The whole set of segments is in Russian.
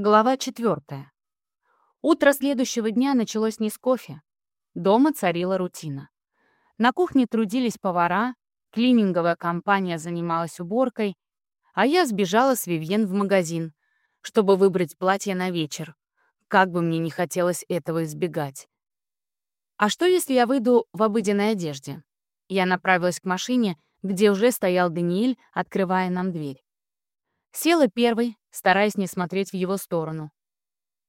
Глава 4. Утро следующего дня началось не с кофе. Дома царила рутина. На кухне трудились повара, клининговая компания занималась уборкой, а я сбежала с Вивьен в магазин, чтобы выбрать платье на вечер, как бы мне не хотелось этого избегать. А что, если я выйду в обыденной одежде? Я направилась к машине, где уже стоял Даниэль, открывая нам дверь. Села первой, стараясь не смотреть в его сторону.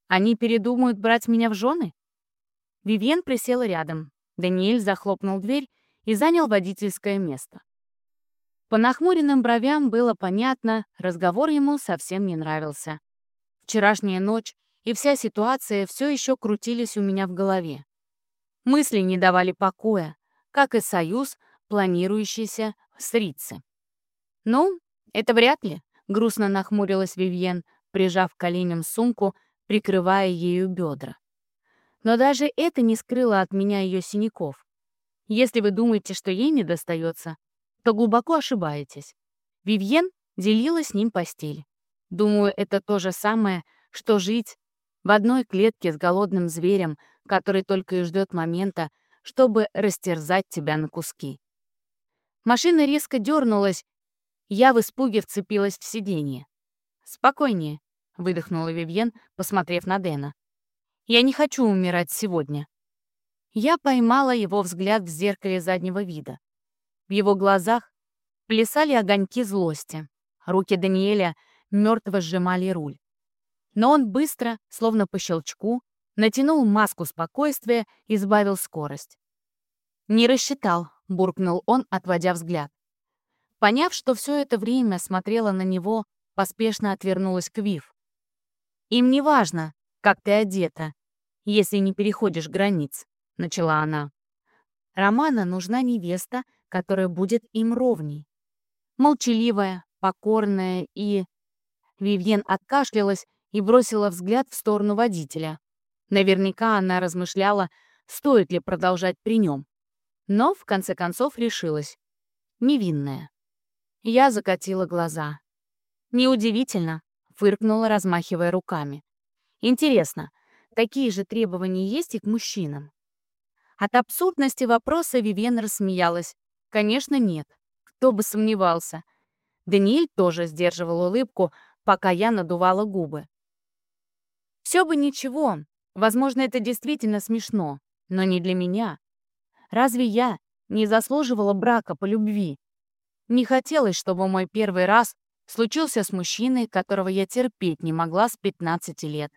«Они передумают брать меня в жены?» Вивьен присела рядом. Даниэль захлопнул дверь и занял водительское место. По нахмуренным бровям было понятно, разговор ему совсем не нравился. Вчерашняя ночь и вся ситуация все еще крутились у меня в голове. Мысли не давали покоя, как и союз, планирующийся с Рицци. «Ну, это вряд ли», Грустно нахмурилась Вивьен, прижав коленям сумку, прикрывая ею бедра. Но даже это не скрыло от меня ее синяков. Если вы думаете, что ей не достается, то глубоко ошибаетесь. Вивьен делила с ним постель. Думаю, это то же самое, что жить в одной клетке с голодным зверем, который только и ждет момента, чтобы растерзать тебя на куски. Машина резко дернулась, я в испуге вцепилась в сиденье. «Спокойнее», — выдохнула Вивьен, посмотрев на Дэна. «Я не хочу умирать сегодня». Я поймала его взгляд в зеркале заднего вида. В его глазах плясали огоньки злости. Руки Даниэля мертво сжимали руль. Но он быстро, словно по щелчку, натянул маску спокойствия и сбавил скорость. «Не рассчитал», — буркнул он, отводя взгляд. Поняв, что все это время смотрела на него, поспешно отвернулась к Вив. «Им не важно, как ты одета, если не переходишь границ», — начала она. Романа нужна невеста, которая будет им ровней. Молчаливая, покорная и... Вивьен откашлялась и бросила взгляд в сторону водителя. Наверняка она размышляла, стоит ли продолжать при нем. Но, в конце концов, решилась. Невинная. Я закатила глаза. «Неудивительно», — фыркнула, размахивая руками. «Интересно, такие же требования есть и к мужчинам?» От абсурдности вопроса Вивен рассмеялась. «Конечно, нет. Кто бы сомневался». Даниэль тоже сдерживал улыбку, пока я надувала губы. Все бы ничего. Возможно, это действительно смешно, но не для меня. Разве я не заслуживала брака по любви? Не хотелось, чтобы мой первый раз случился с мужчиной, которого я терпеть не могла с 15 лет.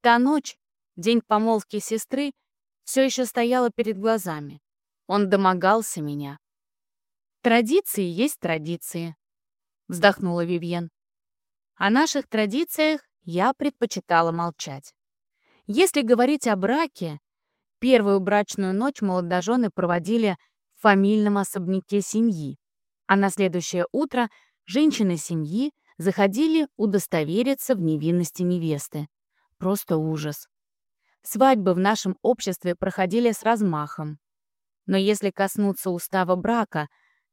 Та ночь, день помолвки сестры, все еще стояла перед глазами. Он домогался меня. «Традиции есть традиции», — вздохнула Вивьен. О наших традициях я предпочитала молчать. Если говорить о браке, первую брачную ночь молодожены проводили в фамильном особняке семьи а на следующее утро женщины семьи заходили удостовериться в невинности невесты. Просто ужас. Свадьбы в нашем обществе проходили с размахом. Но если коснуться устава брака,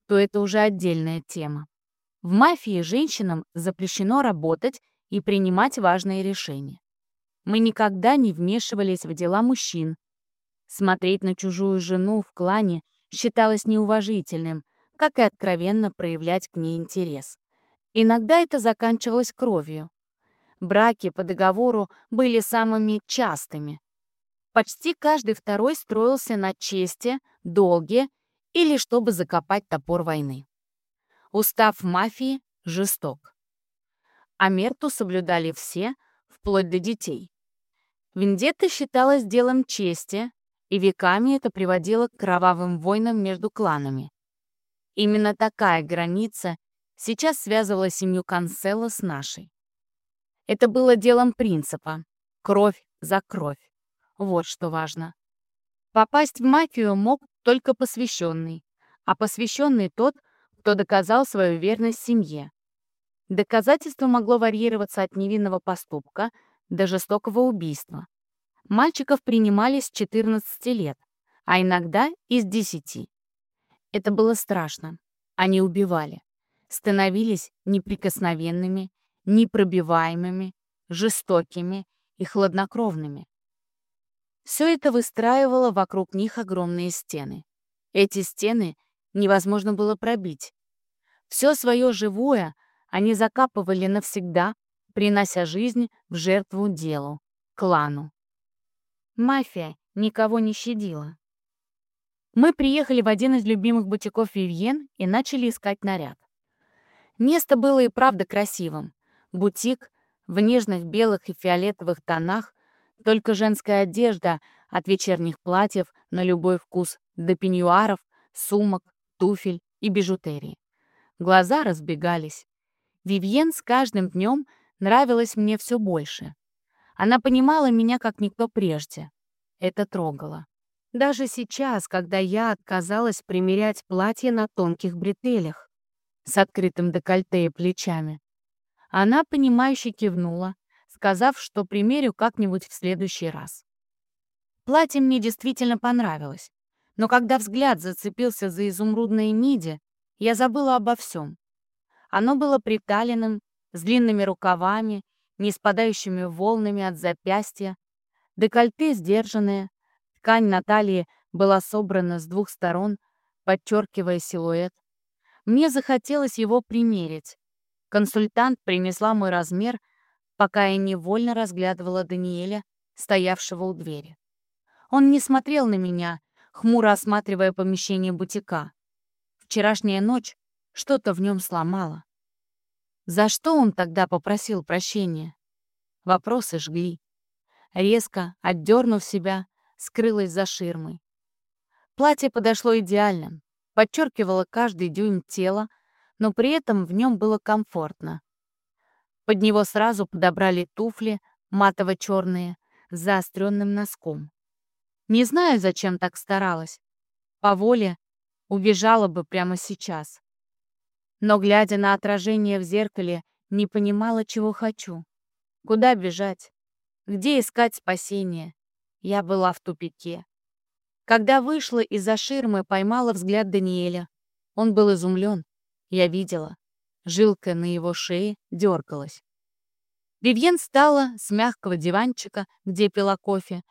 то это уже отдельная тема. В мафии женщинам запрещено работать и принимать важные решения. Мы никогда не вмешивались в дела мужчин. Смотреть на чужую жену в клане считалось неуважительным, как и откровенно проявлять к ней интерес. Иногда это заканчивалось кровью. Браки по договору были самыми частыми. Почти каждый второй строился на чести, долге или чтобы закопать топор войны. Устав мафии жесток. А мерту соблюдали все, вплоть до детей. Вендетта считалась делом чести, и веками это приводило к кровавым войнам между кланами. Именно такая граница сейчас связывала семью Канцело с нашей. Это было делом принципа. Кровь за кровь. Вот что важно. Попасть в мафию мог только посвященный, а посвященный тот, кто доказал свою верность семье. Доказательство могло варьироваться от невинного поступка до жестокого убийства. Мальчиков принимали с 14 лет, а иногда и с 10. Это было страшно. Они убивали. Становились неприкосновенными, непробиваемыми, жестокими и хладнокровными. Все это выстраивало вокруг них огромные стены. Эти стены невозможно было пробить. Все свое живое они закапывали навсегда, принося жизнь в жертву делу, клану. Мафия никого не щадила. Мы приехали в один из любимых бутиков Вивьен и начали искать наряд. Место было и правда красивым. Бутик в нежных белых и фиолетовых тонах, только женская одежда от вечерних платьев на любой вкус до пеньюаров, сумок, туфель и бижутерии. Глаза разбегались. Вивьен с каждым днем нравилась мне все больше. Она понимала меня как никто прежде. Это трогало. Даже сейчас, когда я отказалась примерять платье на тонких бретелях с открытым декольте и плечами, она, понимающе кивнула, сказав, что примерю как-нибудь в следующий раз. Платье мне действительно понравилось, но когда взгляд зацепился за изумрудные миди, я забыла обо всем. Оно было приталенным, с длинными рукавами, не спадающими волнами от запястья, декольте сдержанное, ткань на талии была собрана с двух сторон, подчеркивая силуэт. Мне захотелось его примерить. Консультант принесла мой размер, пока я невольно разглядывала Даниэля, стоявшего у двери. Он не смотрел на меня, хмуро осматривая помещение бутика. Вчерашняя ночь что-то в нем сломала. За что он тогда попросил прощения? Вопросы жгли. Резко, отдернув себя, скрылась за ширмой. Платье подошло идеально, подчеркивало каждый дюйм тела, но при этом в нем было комфортно. Под него сразу подобрали туфли, матово-черные, с заостренным носком. Не знаю, зачем так старалась. По воле убежала бы прямо сейчас. Но, глядя на отражение в зеркале, не понимала, чего хочу. Куда бежать? Где искать спасение? Я была в тупике. Когда вышла из-за ширмы, поймала взгляд Даниэля. Он был изумлен. Я видела. Жилка на его шее дергалась. Вивьен встала с мягкого диванчика, где пила кофе,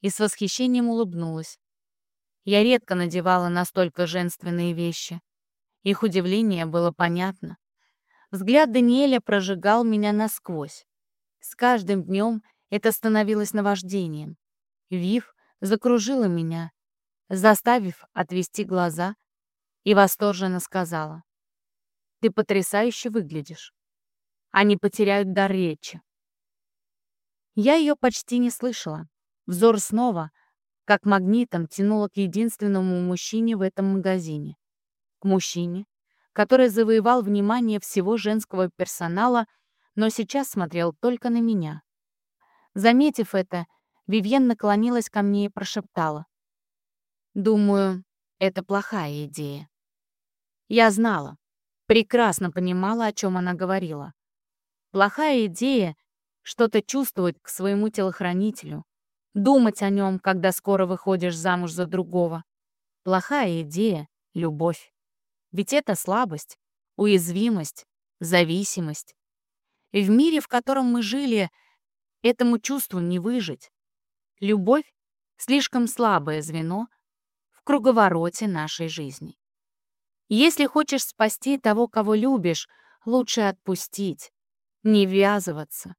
и с восхищением улыбнулась. Я редко надевала настолько женственные вещи. Их удивление было понятно. Взгляд Даниэля прожигал меня насквозь. С каждым днем это становилось наваждением. Вив закружила меня, заставив отвести глаза, и восторженно сказала. «Ты потрясающе выглядишь. Они потеряют дар речи». Я ее почти не слышала. Взор снова, как магнитом, тянуло к единственному мужчине в этом магазине. К мужчине, который завоевал внимание всего женского персонала, но сейчас смотрел только на меня. Заметив это, Вивьен наклонилась ко мне и прошептала. «Думаю, это плохая идея». Я знала, прекрасно понимала, о чем она говорила. Плохая идея — что-то чувствовать к своему телохранителю, думать о нем, когда скоро выходишь замуж за другого. Плохая идея — любовь. Ведь это слабость, уязвимость, зависимость. И в мире, в котором мы жили, этому чувству не выжить. Любовь — слишком слабое звено в круговороте нашей жизни. Если хочешь спасти того, кого любишь, лучше отпустить, не ввязываться.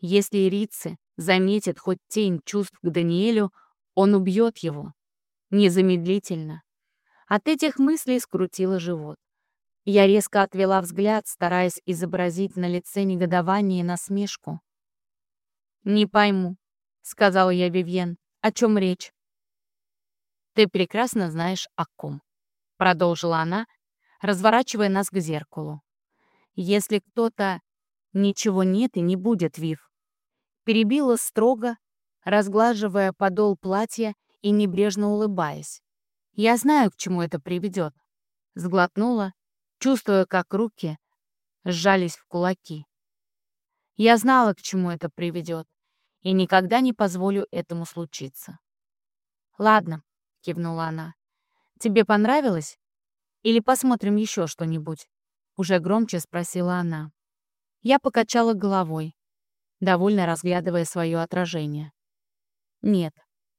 Если Рицы заметит хоть тень чувств к Даниэлю, он убьет его. Незамедлительно. От этих мыслей скрутило живот. Я резко отвела взгляд, стараясь изобразить на лице негодование и насмешку. «Не пойму», — сказал я Вивьен. «О чем речь?» «Ты прекрасно знаешь, о ком», — продолжила она, разворачивая нас к зеркалу. «Если кто-то... Ничего нет и не будет, Вив». Перебила строго, разглаживая подол платья и небрежно улыбаясь. «Я знаю, к чему это приведет», — сглотнула, чувствуя, как руки сжались в кулаки. Я знала, к чему это приведет, и никогда не позволю этому случиться. «Ладно», — кивнула она. «Тебе понравилось? Или посмотрим еще что-нибудь?» Уже громче спросила она. Я покачала головой. довольно разглядывая свое отражение. Нет,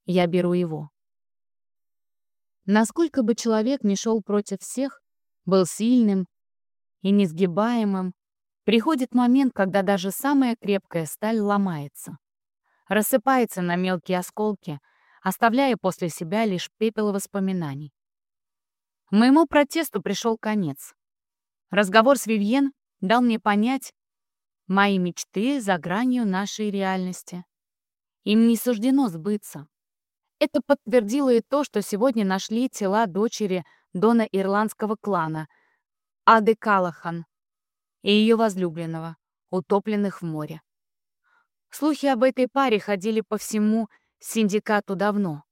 я беру его. Насколько бы человек не шел против всех, был сильным и несгибаемым, приходит момент, когда даже самая крепкая сталь ломается, рассыпается на мелкие осколки, оставляя после себя лишь пепел воспоминаний. Моему протесту пришел конец. Разговор с Вивьен дал мне понять мои мечты за гранью нашей реальности. Им не суждено сбыться. Это подтвердило и то, что сегодня нашли тела дочери Дона ирландского клана, Ады Калахан, и ее возлюбленного, утопленных в море. Слухи об этой паре ходили по всему синдикату давно.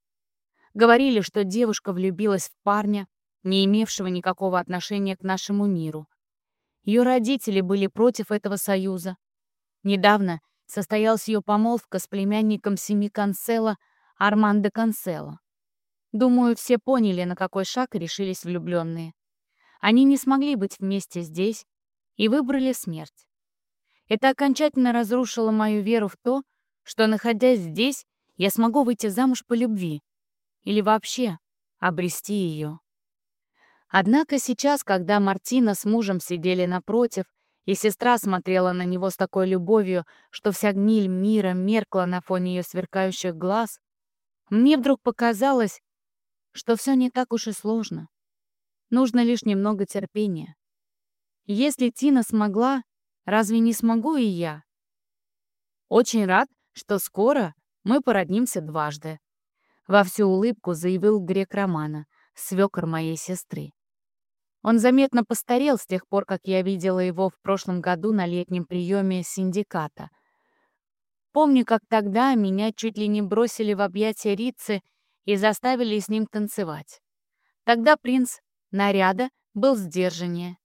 Говорили, что девушка влюбилась в парня, не имевшего никакого отношения к нашему миру. Ее родители были против этого союза. Недавно состоялась ее помолвка с племянником семьи Канцела — Армандо Канцело. Думаю, все поняли, на какой шаг решились влюбленные. Они не смогли быть вместе здесь и выбрали смерть. Это окончательно разрушило мою веру в то, что, находясь здесь, я смогу выйти замуж по любви или вообще обрести ее. Однако сейчас, когда Мартина с мужем сидели напротив, и сестра смотрела на него с такой любовью, что вся гниль мира меркла на фоне ее сверкающих глаз, мне вдруг показалось, что все не так уж и сложно. Нужно лишь немного терпения. Если Тина смогла, разве не смогу и я? Очень рад, что скоро мы породнимся дважды. Во всю улыбку заявил грек Романа, свекор моей сестры. Он заметно постарел с тех пор, как я видела его в прошлом году на летнем приеме синдиката — Помню, как тогда меня чуть ли не бросили в объятия Рицы и заставили с ним танцевать. Тогда принц наряда был сдержаннее,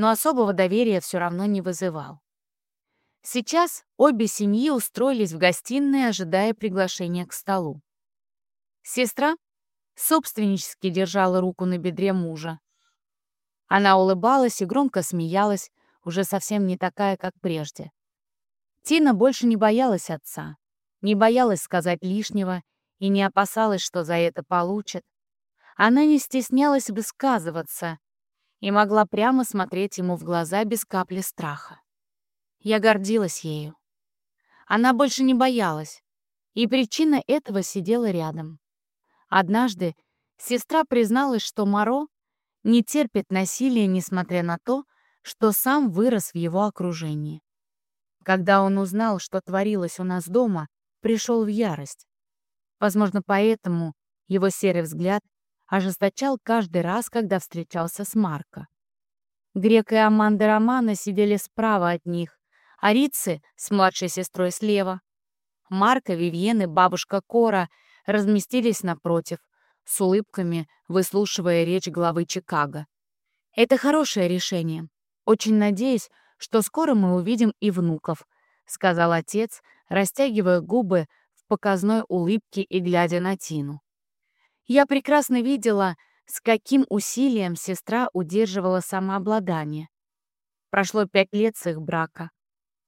но особого доверия все равно не вызывал. Сейчас обе семьи устроились в гостиной, ожидая приглашения к столу. Сестра собственнически держала руку на бедре мужа. Она улыбалась и громко смеялась, уже совсем не такая, как прежде. Тина больше не боялась отца, не боялась сказать лишнего и не опасалась, что за это получит. Она не стеснялась высказываться и могла прямо смотреть ему в глаза без капли страха. Я гордилась ею. Она больше не боялась, и причина этого сидела рядом. Однажды сестра призналась, что Моро не терпит насилия, несмотря на то, что сам вырос в его окружении. Когда он узнал, что творилось у нас дома, пришел в ярость. Возможно, поэтому его серый взгляд ожесточал каждый раз, когда встречался с Марко. Грек и Аманда Романа сидели справа от них, а Рицы с младшей сестрой слева. Марко, Вивьен и бабушка Кора разместились напротив, с улыбками выслушивая речь главы Чикаго. Это хорошее решение. Очень надеюсь, что скоро мы увидим и внуков», — сказал отец, растягивая губы в показной улыбке и глядя на Тину. Я прекрасно видела, с каким усилием сестра удерживала самообладание. Прошло пять лет с их брака,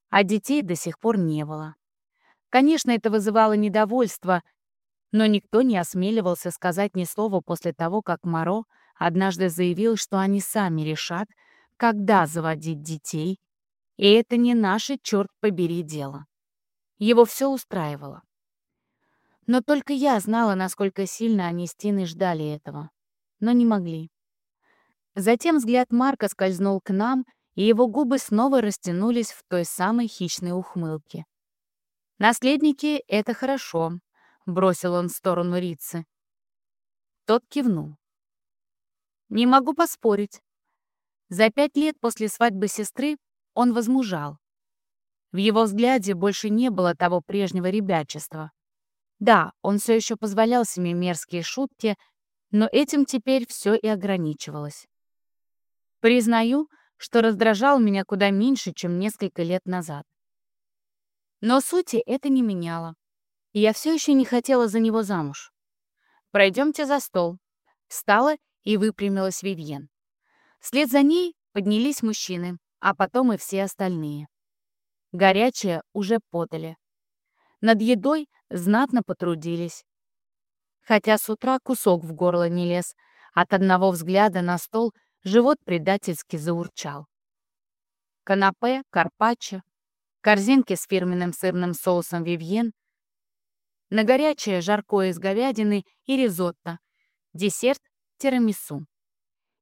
а детей до сих пор не было. Конечно, это вызывало недовольство, но никто не осмеливался сказать ни слова после того, как Моро однажды заявил, что они сами решат, когда заводить детей, и это не наше, черт побери, дело. Его все устраивало. Но только я знала, насколько сильно они с Тиной ждали этого. Но не могли. Затем взгляд Марка скользнул к нам, и его губы снова растянулись в той самой хищной ухмылке. «Наследники — это хорошо», — бросил он в сторону Рицы. Тот кивнул. «Не могу поспорить. За пять лет после свадьбы сестры он возмужал. В его взгляде больше не было того прежнего ребячества. Да, он все еще позволял себе мерзкие шутки, но этим теперь все и ограничивалось. Признаю, что раздражал меня куда меньше, чем несколько лет назад. Но сути это не меняло. Я все еще не хотела за него замуж. «Пройдемте за стол». Встала и выпрямилась Вивьен. Вслед за ней поднялись мужчины, а потом и все остальные. Горячее уже подали. Над едой знатно потрудились. Хотя с утра кусок в горло не лез, от одного взгляда на стол живот предательски заурчал. Канапе, карпаччо, корзинки с фирменным сырным соусом вивьен, на горячее жаркое из говядины и ризотто, десерт тирамису.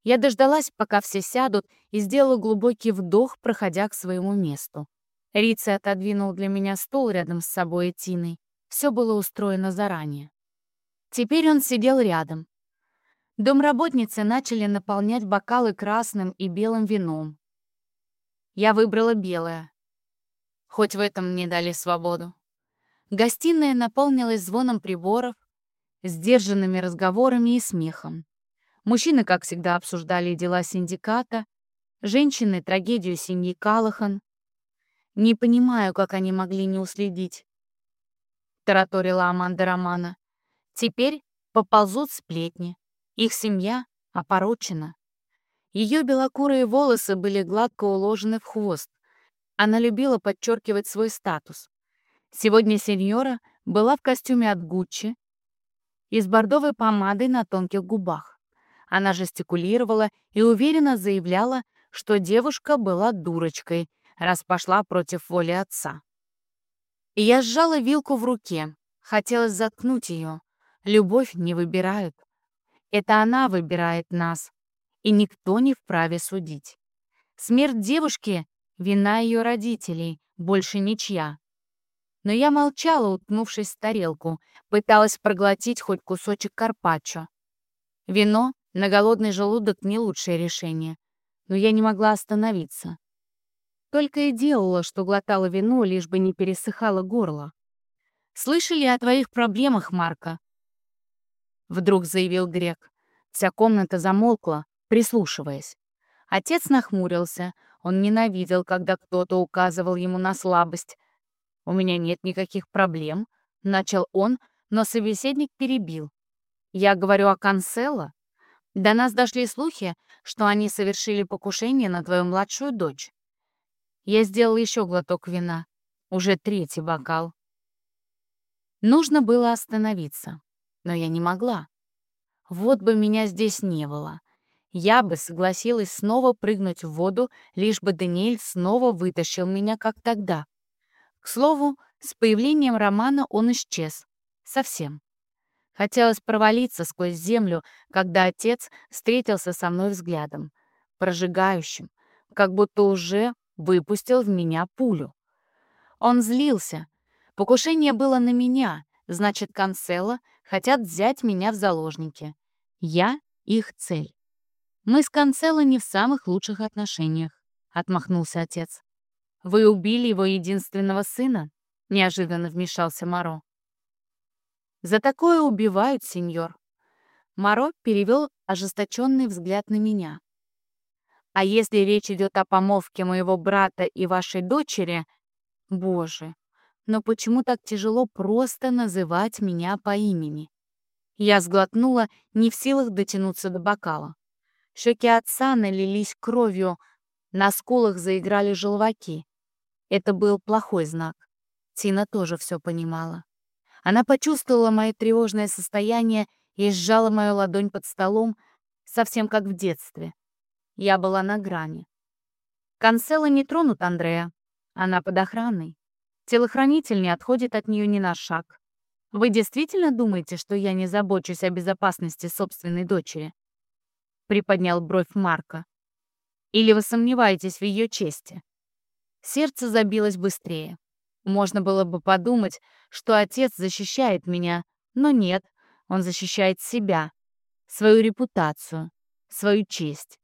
Я дождалась, пока все сядут, и сделала глубокий вдох, проходя к своему месту. Рица отодвинул для меня стол рядом с собой и Тиной. Все было устроено заранее. Теперь он сидел рядом. Домработницы начали наполнять бокалы красным и белым вином. Я выбрала белое. Хоть в этом мне дали свободу. Гостиная наполнилась звоном приборов, сдержанными разговорами и смехом. Мужчины, как всегда, обсуждали дела синдиката, женщины — трагедию семьи Калахан. «Не понимаю, как они могли не уследить», — тараторила Аманда Романа. «Теперь поползут сплетни. Их семья опорочена». Ее белокурые волосы были гладко уложены в хвост. Она любила подчеркивать свой статус. Сегодня сеньора была в костюме от Гуччи и с бордовой помадой на тонких губах. Она жестикулировала и уверенно заявляла, что девушка была дурочкой, раз пошла против воли отца. Я сжала вилку в руке. Хотелось заткнуть ее. Любовь не выбирают. Это она выбирает нас. И никто не вправе судить. Смерть девушки — вина ее родителей, больше ничья. Но я молчала, уткнувшись в тарелку, пыталась проглотить хоть кусочек карпаччо. Вино на голодный желудок не лучшее решение, но я не могла остановиться. Только и делала, что глотала вино, лишь бы не пересыхало горло. «Слышали о твоих проблемах, Марка?» Вдруг заявил Грек. Вся комната замолкла, прислушиваясь. Отец нахмурился. Он ненавидел, когда кто-то указывал ему на слабость. «У меня нет никаких проблем», — начал он, но собеседник перебил. «Я говорю о Канцело. До нас дошли слухи, что они совершили покушение на твою младшую дочь. Я сделал еще глоток вина. Уже третий бокал. Нужно было остановиться, но я не могла. Вот бы меня здесь не было. Я бы согласилась снова прыгнуть в воду, лишь бы Даниэль снова вытащил меня, как тогда. К слову, с появлением Романа он исчез. Совсем. Хотелось провалиться сквозь землю, когда отец встретился со мной взглядом, прожигающим, как будто уже выпустил в меня пулю. Он злился. Покушение было на меня, значит, Канцело хотят взять меня в заложники. Я — их цель. Мы с Канцело не в самых лучших отношениях, — отмахнулся отец. «Вы убили его единственного сына?» — неожиданно вмешался Моро. «За такое убивают, сеньор». Моро перевел ожесточенный взгляд на меня. «А если речь идет о помолвке моего брата и вашей дочери, боже, но почему так тяжело просто называть меня по имени?» Я сглотнула, не в силах дотянуться до бокала. Щеки отца налились кровью, на скулах заиграли желваки. Это был плохой знак. Тина тоже все понимала. Она почувствовала мое тревожное состояние и сжала мою ладонь под столом, совсем как в детстве. Я была на грани. Канцела не тронут Андрея. Она под охраной. Телохранитель не отходит от нее ни на шаг. Вы действительно думаете, что я не забочусь о безопасности собственной дочери? Приподнял бровь Марка. Или вы сомневаетесь в ее чести? Сердце забилось быстрее. Можно было бы подумать, что отец защищает меня, но нет, он защищает себя, свою репутацию, свою честь.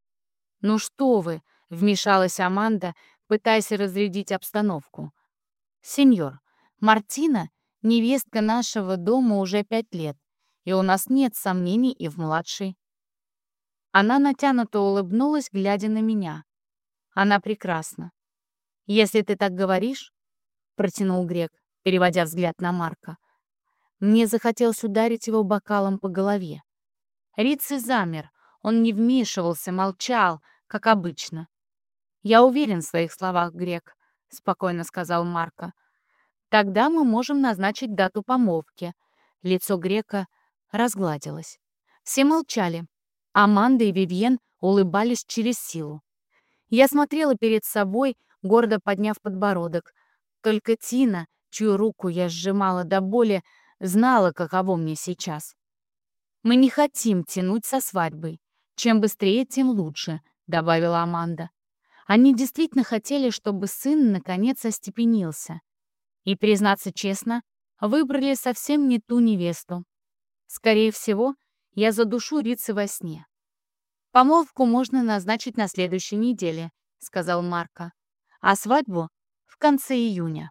«Ну что вы!» — вмешалась Аманда, пытаясь разрядить обстановку. «Сеньор, Мартина — невестка нашего дома уже пять лет, и у нас нет сомнений и в младшей». Она натянуто улыбнулась, глядя на меня. Она прекрасна. Если ты так говоришь, протянул Грек, переводя взгляд на Марка. Мне захотелось ударить его бокалом по голове. Рицци замер, он не вмешивался, молчал, как обычно. Я уверен в своих словах, Грек. — спокойно сказал Марко. «Тогда мы можем назначить дату помолвки». Лицо грека разгладилось. Все молчали. Аманда и Вивьен улыбались через силу. Я смотрела перед собой, гордо подняв подбородок. Только Тина, чью руку я сжимала до боли, знала, каково мне сейчас. «Мы не хотим тянуть со свадьбой. Чем быстрее, тем лучше», — добавила Аманда. Они действительно хотели, чтобы сын наконец остепенился. И, признаться честно, выбрали совсем не ту невесту. Скорее всего, я задушу Рицы во сне. «Помолвку можно назначить на следующей неделе», — сказал Марко. «А свадьбу — в конце июня».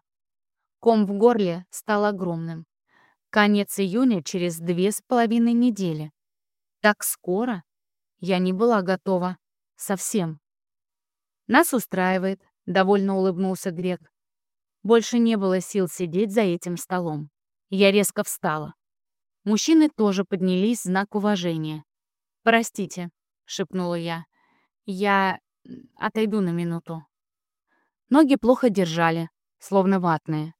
Ком в горле стал огромным. Конец июня через две с половиной недели. Так скоро? Я не была готова. Совсем. Нас устраивает, довольно улыбнулся Грек. Больше не было сил сидеть за этим столом. Я резко встала. Мужчины тоже поднялись в знак уважения. «Простите», — шепнула я. «Я отойду на минуту». Ноги плохо держали, словно ватные.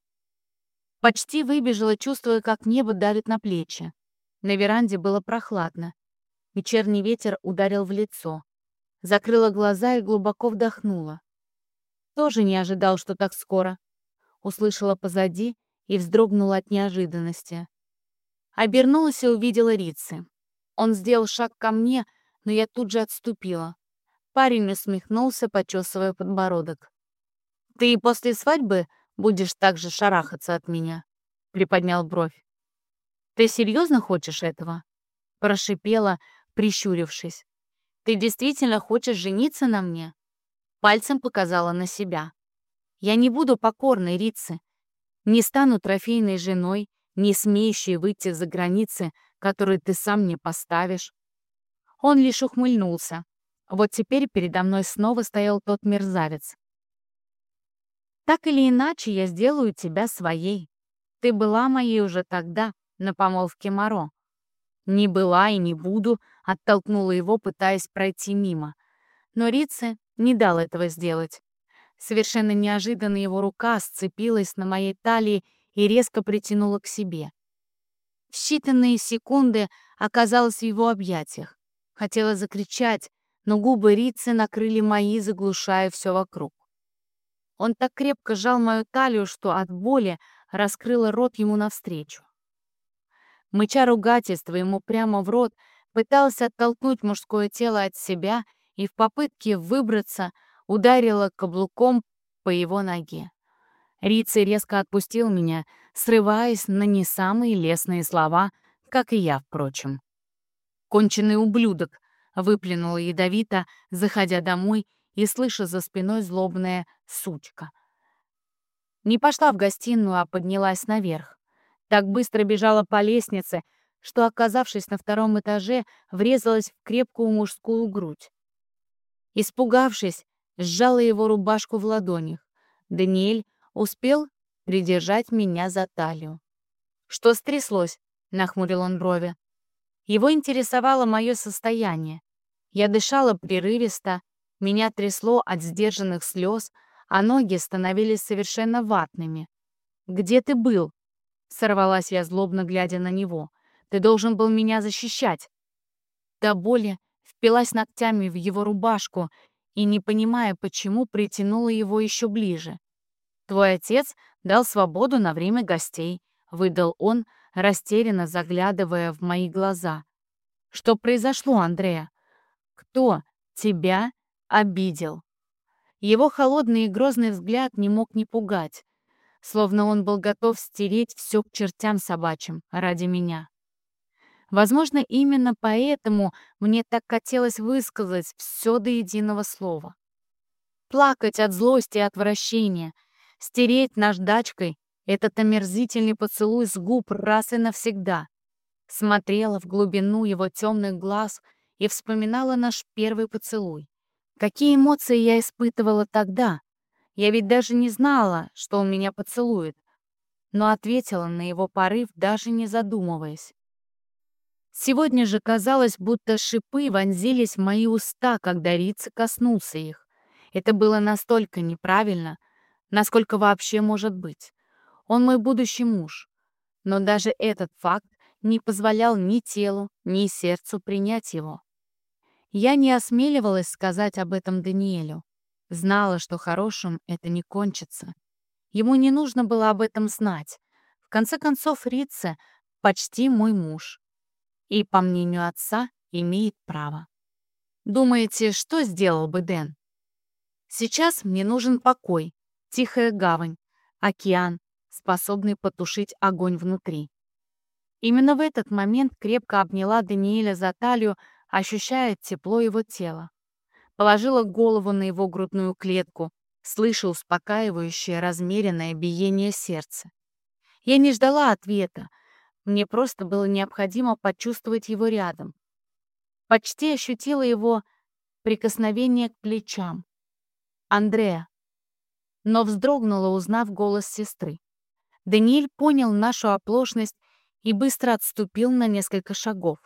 Почти выбежала, чувствуя, как небо давит на плечи. На веранде было прохладно. Вечерний ветер ударил в лицо закрыла глаза и глубоко вдохнула. Тоже не ожидал, что так скоро. Услышала позади и вздрогнула от неожиданности. Обернулась и увидела Рицы. Он сделал шаг ко мне, но я тут же отступила. Парень усмехнулся, почесывая подбородок. «Ты и после свадьбы будешь так же шарахаться от меня?» — приподнял бровь. «Ты серьезно хочешь этого?» — прошипела, прищурившись. Ты действительно хочешь жениться на мне?» Пальцем показала на себя. «Я не буду покорной, Рицы. Не стану трофейной женой, не смеющей выйти за границы, которые ты сам мне поставишь». Он лишь ухмыльнулся. Вот теперь передо мной снова стоял тот мерзавец. «Так или иначе, я сделаю тебя своей. Ты была моей уже тогда, на помолвке Моро. «Не была и не буду», — оттолкнула его, пытаясь пройти мимо. Но Рице не дал этого сделать. Совершенно неожиданно его рука сцепилась на моей талии и резко притянула к себе. В считанные секунды оказалась в его объятиях. Хотела закричать, но губы Рицы накрыли мои, заглушая все вокруг. Он так крепко сжал мою талию, что от боли раскрыла рот ему навстречу. Мыча ругательство ему прямо в рот, пытался оттолкнуть мужское тело от себя и в попытке выбраться ударила каблуком по его ноге. Рицей резко отпустил меня, срываясь на не самые лестные слова, как и я, впрочем. «Конченый ублюдок!» — выплюнула ядовито, заходя домой и слыша за спиной злобная сучка. Не пошла в гостиную, а поднялась наверх. Так быстро бежала по лестнице, что, оказавшись на втором этаже, врезалась в крепкую мужскую грудь. Испугавшись, сжала его рубашку в ладонях. Даниэль успел придержать меня за талию. «Что стряслось?» — нахмурил он брови. Его интересовало мое состояние. Я дышала прерывисто, меня трясло от сдержанных слез, а ноги становились совершенно ватными. «Где ты был?» Сорвалась я, злобно глядя на него. «Ты должен был меня защищать!» До боли впилась ногтями в его рубашку и, не понимая, почему, притянула его еще ближе. «Твой отец дал свободу на время гостей», — выдал он, растерянно заглядывая в мои глаза. «Что произошло, Андрея? Кто тебя обидел?» Его холодный и грозный взгляд не мог не пугать словно он был готов стереть все к чертям собачьим ради меня. Возможно, именно поэтому мне так хотелось высказать все до единого слова. Плакать от злости и отвращения, стереть наждачкой этот омерзительный поцелуй с губ раз и навсегда. Смотрела в глубину его темных глаз и вспоминала наш первый поцелуй. Какие эмоции я испытывала тогда, я ведь даже не знала, что он меня поцелует, но ответила на его порыв, даже не задумываясь. Сегодня же казалось, будто шипы вонзились в мои уста, когда Рица коснулся их. Это было настолько неправильно, Насколько вообще может быть? Он мой будущий муж. Но даже этот факт не позволял ни телу, ни сердцу принять его. Я не осмеливалась сказать об этом Даниэлю. Знала, что хорошим это не кончится. Ему не нужно было об этом знать. В конце концов, Рице почти мой муж. И, по мнению отца, имеет право. Думаете, что сделал бы Дэн? Сейчас мне нужен покой, тихая гавань, океан, способный потушить огонь внутри. Именно в этот момент крепко обняла Даниэля за талию, ощущая тепло его тела. Положила голову на его грудную клетку, слыша успокаивающее размеренное биение сердца. Я не ждала ответа, мне просто было необходимо почувствовать его рядом. Почти ощутила его прикосновение к плечам. «Андреа!» Но вздрогнула, узнав голос сестры. Даниэль понял нашу оплошность и быстро отступил на несколько шагов.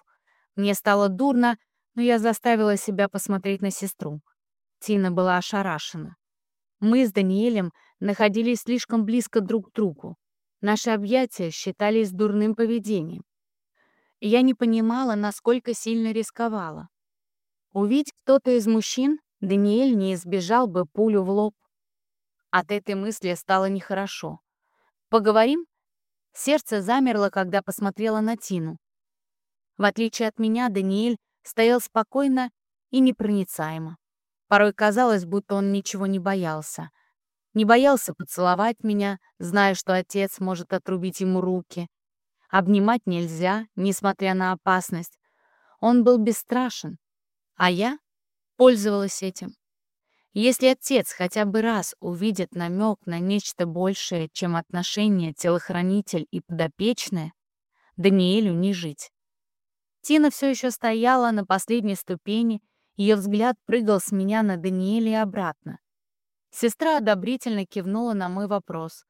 Мне стало дурно, но я заставила себя посмотреть на сестру. Тина была ошарашена. Мы с Даниэлем находились слишком близко друг к другу. Наши объятия считались дурным поведением. я не понимала, насколько сильно рисковала. Увидеть кто-то из мужчин, Даниэль не избежал бы пулю в лоб. От этой мысли стало нехорошо. «Поговорим?» Сердце замерло, когда посмотрела на Тину. В отличие от меня, Даниэль стоял спокойно и непроницаемо. Порой казалось, будто он ничего не боялся. Не боялся поцеловать меня, зная, что отец может отрубить ему руки. Обнимать нельзя, несмотря на опасность. Он был бесстрашен, а я пользовалась этим. Если отец хотя бы раз увидит намек на нечто большее, чем отношения телохранитель и подопечная, Даниэлю не жить. Тина все еще стояла на последней ступени, ее взгляд прыгал с меня на Даниэля и обратно. Сестра одобрительно кивнула на мой вопрос.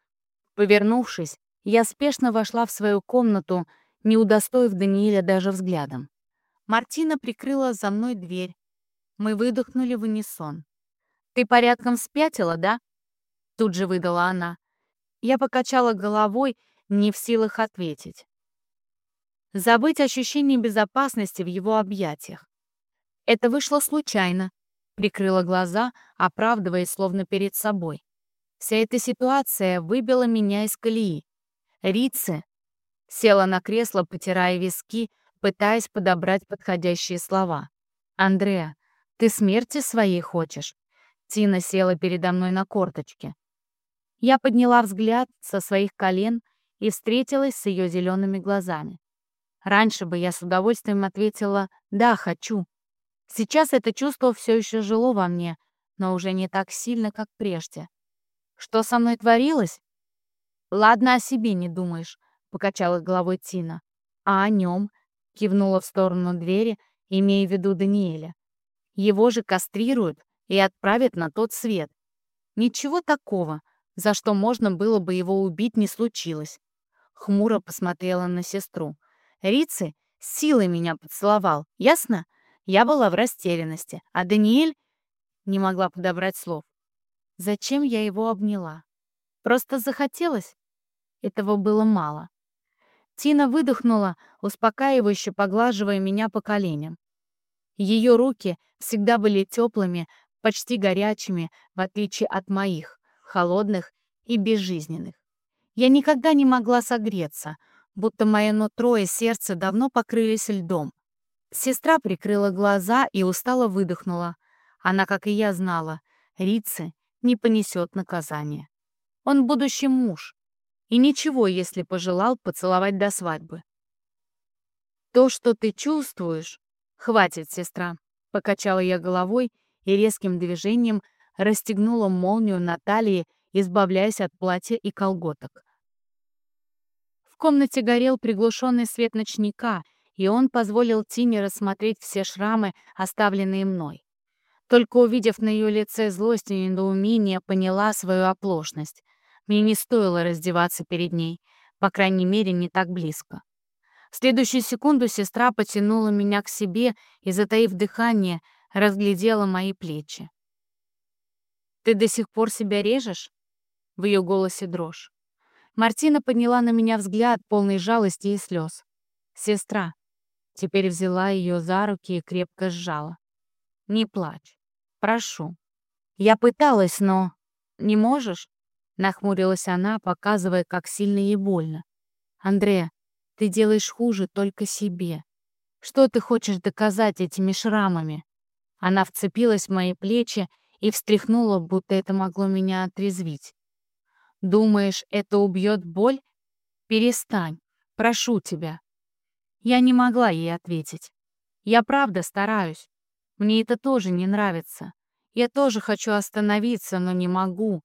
Повернувшись, я спешно вошла в свою комнату, не удостоив Даниэля даже взглядом. Мартина прикрыла за мной дверь. Мы выдохнули в унисон. «Ты порядком спятила, да?» Тут же выдала она. Я покачала головой, не в силах ответить. Забыть ощущение безопасности в его объятиях. Это вышло случайно, прикрыла глаза, оправдываясь словно перед собой. Вся эта ситуация выбила меня из колеи. Рице села на кресло, потирая виски, пытаясь подобрать подходящие слова. «Андреа, ты смерти своей хочешь?» Тина села передо мной на корточке. Я подняла взгляд со своих колен и встретилась с ее зелеными глазами. Раньше бы я с удовольствием ответила «да, хочу», Сейчас это чувство все еще жило во мне, но уже не так сильно, как прежде. Что со мной творилось? Ладно, о себе не думаешь, покачала головой Тина. А о нем? Кивнула в сторону двери, имея в виду Даниэля. Его же кастрируют и отправят на тот свет. Ничего такого, за что можно было бы его убить, не случилось. Хмуро посмотрела на сестру. Рицы силой меня поцеловал, ясно? Я была в растерянности, а Даниэль не могла подобрать слов. Зачем я его обняла? Просто захотелось? Этого было мало. Тина выдохнула, успокаивающе поглаживая меня по коленям. Ее руки всегда были теплыми, почти горячими, в отличие от моих, холодных и безжизненных. Я никогда не могла согреться, будто мое нутро и сердце давно покрылись льдом. Сестра прикрыла глаза и устало выдохнула. Она, как и я, знала, Рице не понесет наказания. Он будущий муж. И ничего, если пожелал поцеловать до свадьбы. То, что ты чувствуешь... Хватит, сестра. Покачала я головой и резким движением расстегнула молнию на талии, избавляясь от платья и колготок. В комнате горел приглушенный свет ночника — и он позволил Тине рассмотреть все шрамы, оставленные мной. Только увидев на ее лице злость и недоумение, поняла свою оплошность. Мне не стоило раздеваться перед ней, по крайней мере, не так близко. В следующую секунду сестра потянула меня к себе и, затаив дыхание, разглядела мои плечи. «Ты до сих пор себя режешь?» В ее голосе дрожь. Мартина подняла на меня взгляд, полный жалости и слез. «Сестра». Теперь взяла ее за руки и крепко сжала. «Не плачь. Прошу». Я пыталась, но... «Не можешь?» Нахмурилась она, показывая, как сильно ей больно. «Андрея, ты делаешь хуже только себе. Что ты хочешь доказать этими шрамами?» Она вцепилась в мои плечи и встряхнула, будто это могло меня отрезвить. «Думаешь, это убьет боль? Перестань, прошу тебя». Я не могла ей ответить. Я правда стараюсь. Мне это тоже не нравится. Я тоже хочу остановиться, но не могу.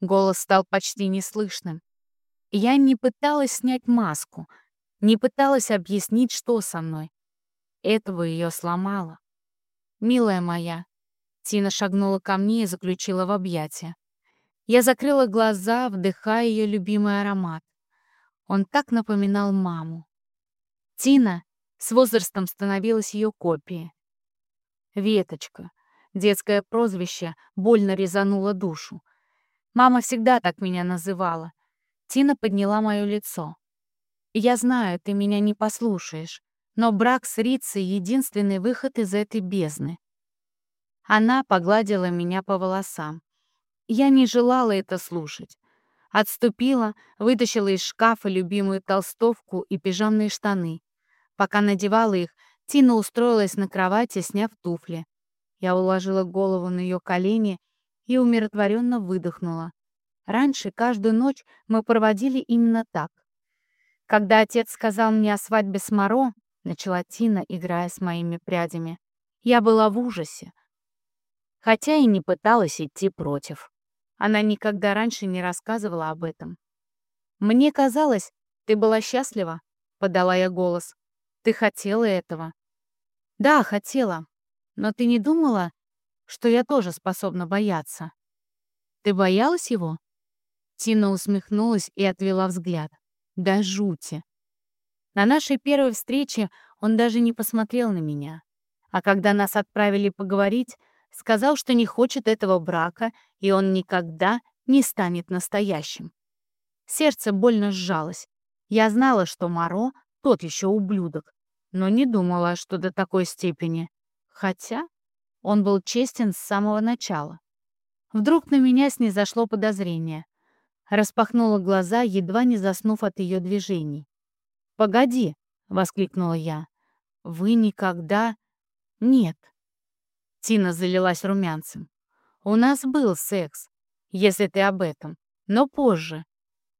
Голос стал почти неслышным. Я не пыталась снять маску, не пыталась объяснить, что со мной. Этого ее сломало. «Милая моя», Тина шагнула ко мне и заключила в объятия. Я закрыла глаза, вдыхая ее любимый аромат. Он так напоминал маму. Тина с возрастом становилась ее копией. Веточка, детское прозвище, больно резануло душу. Мама всегда так меня называла. Тина подняла мое лицо. «Я знаю, ты меня не послушаешь, но брак с Рицей — единственный выход из этой бездны». Она погладила меня по волосам. Я не желала это слушать. Отступила, вытащила из шкафа любимую толстовку и пижамные штаны. Пока надевала их, Тина устроилась на кровати, сняв туфли. Я уложила голову на ее колени и умиротворенно выдохнула. Раньше каждую ночь мы проводили именно так. Когда отец сказал мне о свадьбе с Моро, начала Тина, играя с моими прядями, я была в ужасе, хотя и не пыталась идти против. Она никогда раньше не рассказывала об этом. «Мне казалось, ты была счастлива», — подала я голос. «Ты хотела этого». «Да, хотела. Но ты не думала, что я тоже способна бояться?» «Ты боялась его?» Тина усмехнулась и отвела взгляд. Да жути. На нашей первой встрече он даже не посмотрел на меня. А когда нас отправили поговорить, Сказал, что не хочет этого брака, и он никогда не станет настоящим. Сердце больно сжалось. Я знала, что Маро — тот еще ублюдок, но не думала, что до такой степени. Хотя он был честен с самого начала. Вдруг на меня снизошло подозрение. Распахнула глаза, едва не заснув от ее движений. «Погоди!» — воскликнула я. «Вы никогда...» «Нет, Тина залилась румянцем. «У нас был секс, если ты об этом, но позже».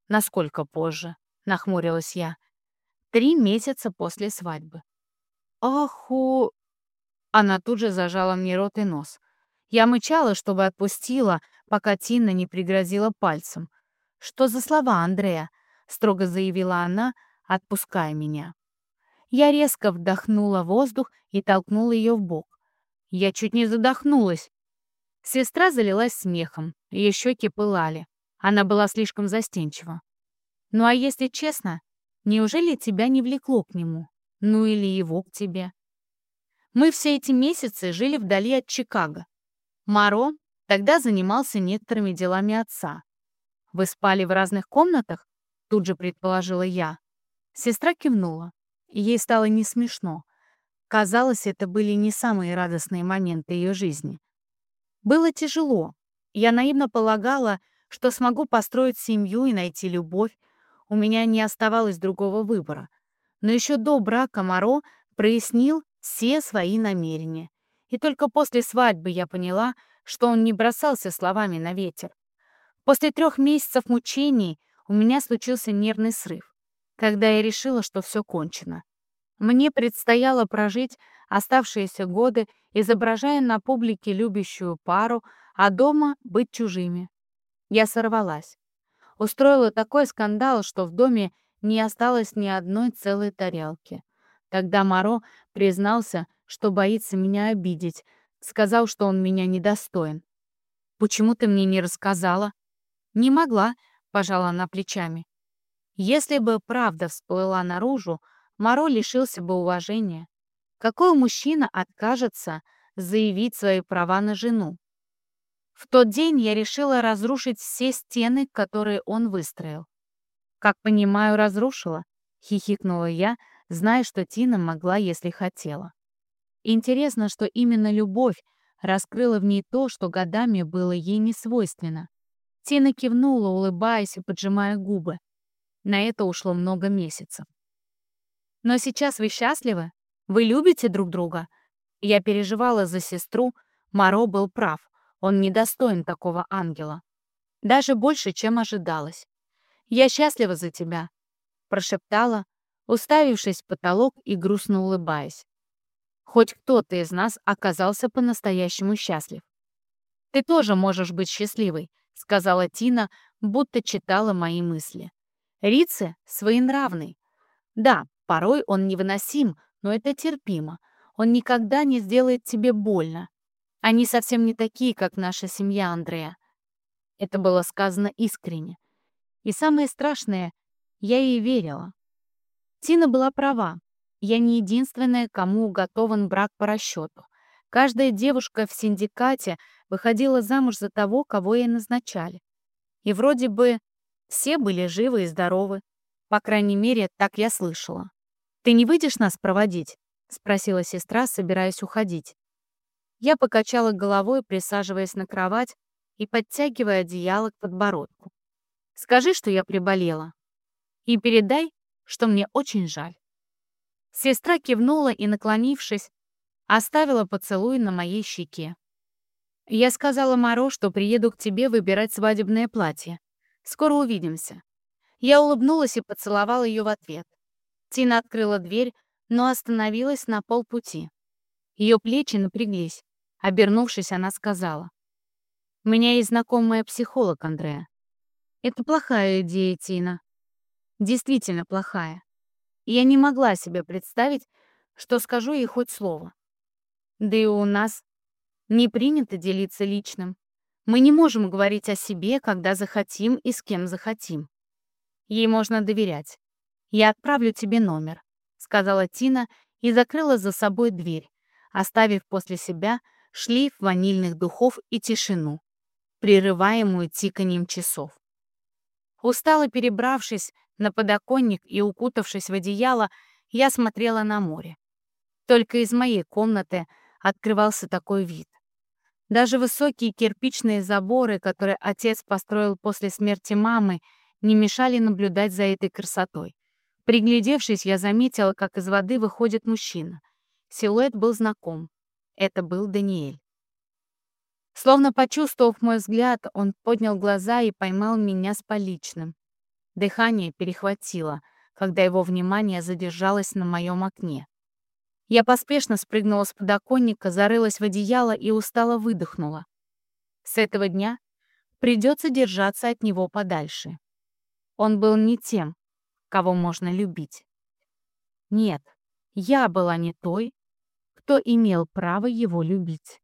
«Насколько позже?» — нахмурилась я. «Три месяца после свадьбы». «Аху...» Она тут же зажала мне рот и нос. Я мычала, чтобы отпустила, пока Тина не пригрозила пальцем. «Что за слова, Андрея?» — строго заявила она, отпуская меня. Я резко вдохнула воздух и толкнула ее в бок. Я чуть не задохнулась. Сестра залилась смехом, ее щеки пылали. Она была слишком застенчива. «Ну а если честно, неужели тебя не влекло к нему? Ну или его к тебе?» Мы все эти месяцы жили вдали от Чикаго. Маро тогда занимался некоторыми делами отца. «Вы спали в разных комнатах?» Тут же предположила я. Сестра кивнула. Ей стало не смешно. Казалось, это были не самые радостные моменты ее жизни. Было тяжело. Я наивно полагала, что смогу построить семью и найти любовь. У меня не оставалось другого выбора. Но еще до брака Моро прояснил все свои намерения. И только после свадьбы я поняла, что он не бросался словами на ветер. После трех месяцев мучений у меня случился нервный срыв, когда я решила, что все кончено. Мне предстояло прожить оставшиеся годы, изображая на публике любящую пару, а дома быть чужими. Я сорвалась. Устроила такой скандал, что в доме не осталось ни одной целой тарелки. Тогда Маро признался, что боится меня обидеть, сказал, что он меня недостоин. «Почему ты мне не рассказала?» «Не могла», — пожала она плечами. «Если бы правда всплыла наружу, Моро лишился бы уважения. Какой мужчина откажется заявить свои права на жену? В тот день я решила разрушить все стены, которые он выстроил. «Как понимаю, разрушила?» — хихикнула я, зная, что Тина могла, если хотела. Интересно, что именно любовь раскрыла в ней то, что годами было ей не свойственно. Тина кивнула, улыбаясь и поджимая губы. На это ушло много месяцев. «Но сейчас вы счастливы? Вы любите друг друга?» Я переживала за сестру, Маро был прав. Он недостоин такого ангела. Даже больше, чем ожидалось. «Я счастлива за тебя», — прошептала, уставившись в потолок и грустно улыбаясь. Хоть кто-то из нас оказался по-настоящему счастлив. «Ты тоже можешь быть счастливой», — сказала Тина, будто читала мои мысли. «Рице своенравный. Да, порой он невыносим, но это терпимо. Он никогда не сделает тебе больно. Они совсем не такие, как наша семья Андрея. Это было сказано искренне. И самое страшное, я ей верила. Тина была права. Я не единственная, кому уготован брак по расчету. Каждая девушка в синдикате выходила замуж за того, кого ей назначали. И вроде бы все были живы и здоровы. По крайней мере, так я слышала. «Ты не выйдешь нас проводить?» — спросила сестра, собираясь уходить. Я покачала головой, присаживаясь на кровать и подтягивая одеяло к подбородку. «Скажи, что я приболела. И передай, что мне очень жаль». Сестра кивнула и, наклонившись, оставила поцелуй на моей щеке. Я сказала Маро, что приеду к тебе выбирать свадебное платье. Скоро увидимся. Я улыбнулась и поцеловала ее в ответ. Тина открыла дверь, но остановилась на полпути. Ее плечи напряглись. Обернувшись, она сказала. «У меня есть знакомая психолог, Андреа. Это плохая идея, Тина. Действительно плохая. Я не могла себе представить, что скажу ей хоть слово. Да и у нас не принято делиться личным. Мы не можем говорить о себе, когда захотим и с кем захотим. Ей можно доверять. Я отправлю тебе номер», — сказала Тина и закрыла за собой дверь, оставив после себя шлейф ванильных духов и тишину, прерываемую тиканием часов. Устало перебравшись на подоконник и укутавшись в одеяло, я смотрела на море. Только из моей комнаты открывался такой вид. Даже высокие кирпичные заборы, которые отец построил после смерти мамы, не мешали наблюдать за этой красотой. Приглядевшись, я заметила, как из воды выходит мужчина. Силуэт был знаком. Это был Даниэль. Словно почувствовав мой взгляд, он поднял глаза и поймал меня с поличным. Дыхание перехватило, когда его внимание задержалось на моем окне. Я поспешно спрыгнула с подоконника, зарылась в одеяло и устало выдохнула. С этого дня придется держаться от него подальше. Он был не тем, кого можно любить. Нет, я была не той, кто имел право его любить.